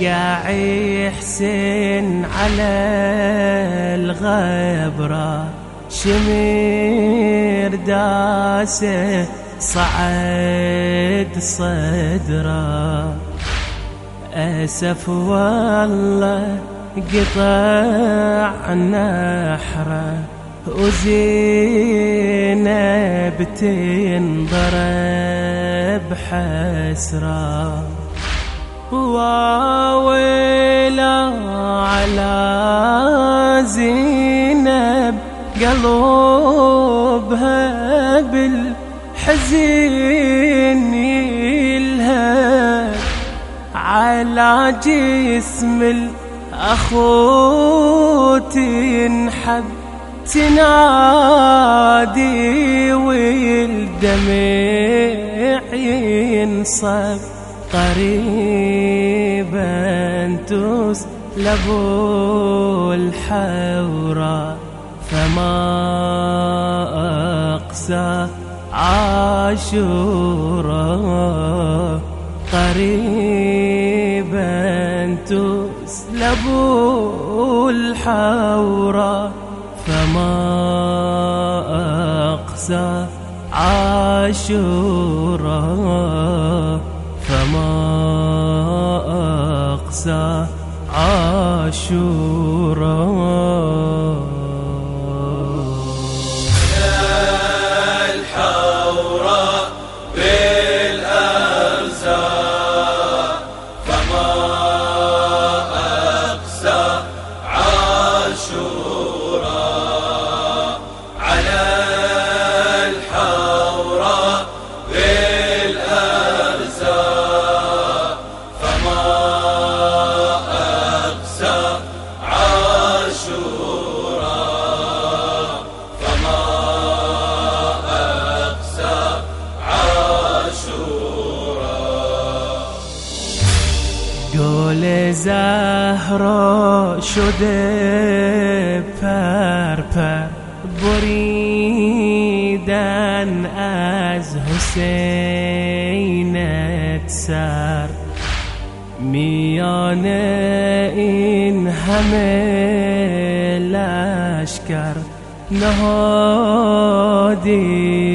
ربعي حسين على الغبرة شمير داسه صعد صدره. أسف والله قطع نحره وزينب تنضرب حسره وويلا على زينب قلبها بالحزين يلهب على جسم الأخو تنحب تنادي والدمع ينصب قريبا تسلب الحورة فما أقسى عاشورا قريبا تسلب الحورة فما أقسى عاشورا أقسى عاشورا زهرا شده پر پر بریدن از حسینت سر میان این همه لشکر نهادی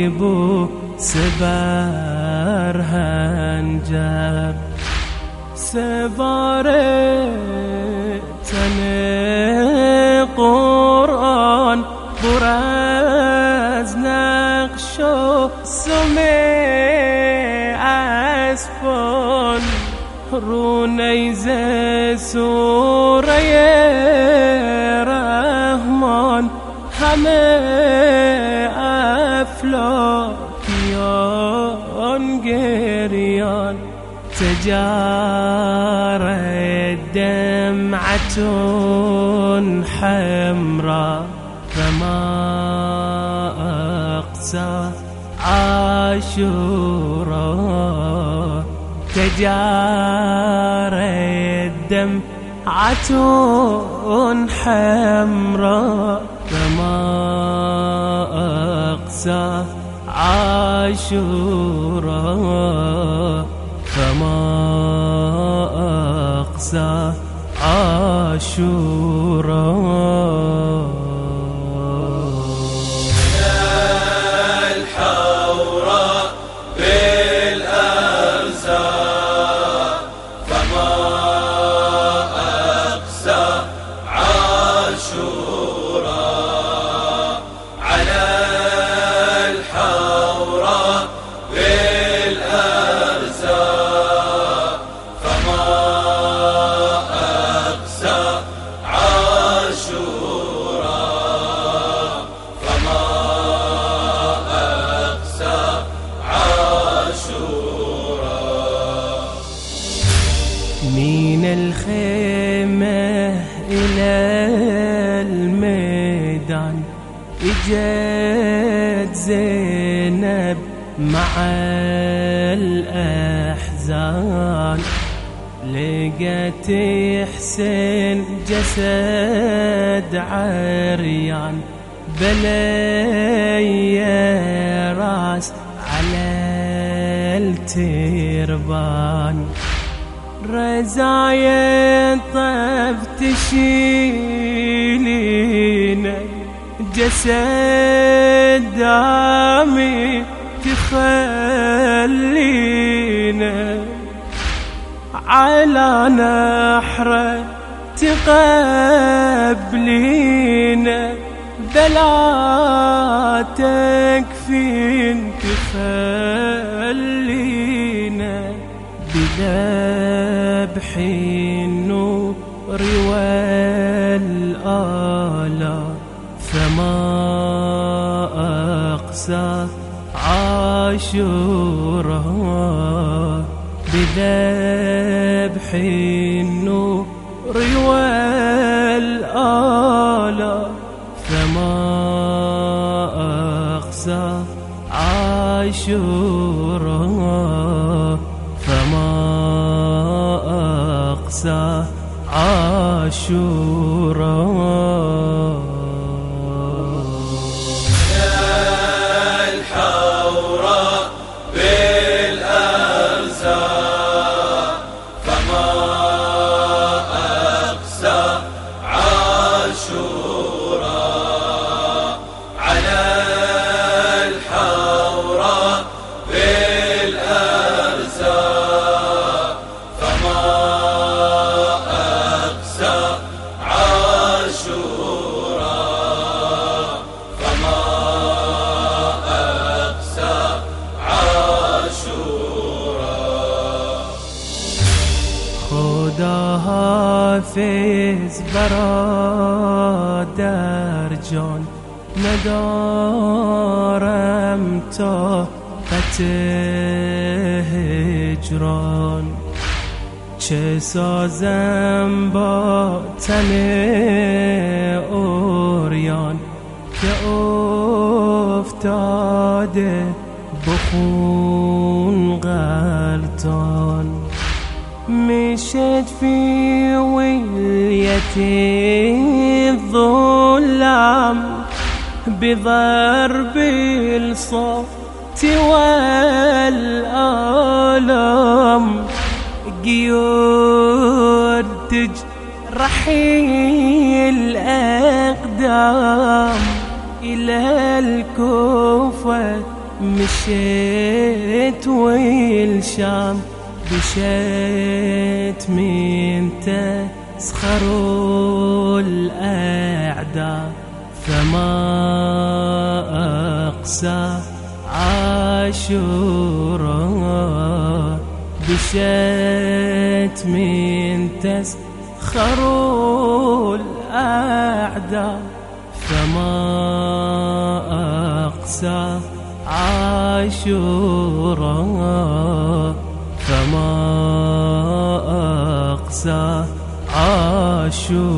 بو سبر هنجر سوار رو نیزه سوره رحمان همه افلاکیان گریان تجار دمعة حمراء. فما أقسى عاشورا تجار دمعة حمراء فما أقسى عاشورا فما أقسى عاشورا. الخيمة إلى الميدان. إجت زينب مع الأحزان. لقت حسين جسد عريان. بلي راس على التربان. رزايا طف تشيلين جسد دامي تخلينا على نحره تقبلينا بلا تكفين تخلينا بذبح النور والآلا فما أقسى عاشورا بذبح النور والآلا فما أقسى عاشورا أقسى حافظ برادر جان ندارم تا هجران. چه سازم با تن اوریان که افتاده بخون مشيت في ويليتي الظلام بضرب الصوت والآلام. قيود تجرح الأقدام إلى الكوفة مشيت والشام بشيت من تسخروا الأعداء فما أقسى عاشورا. بشيت من تسخروا الأعداء فما أقسى عاشورا. فما أقسى عاشوراً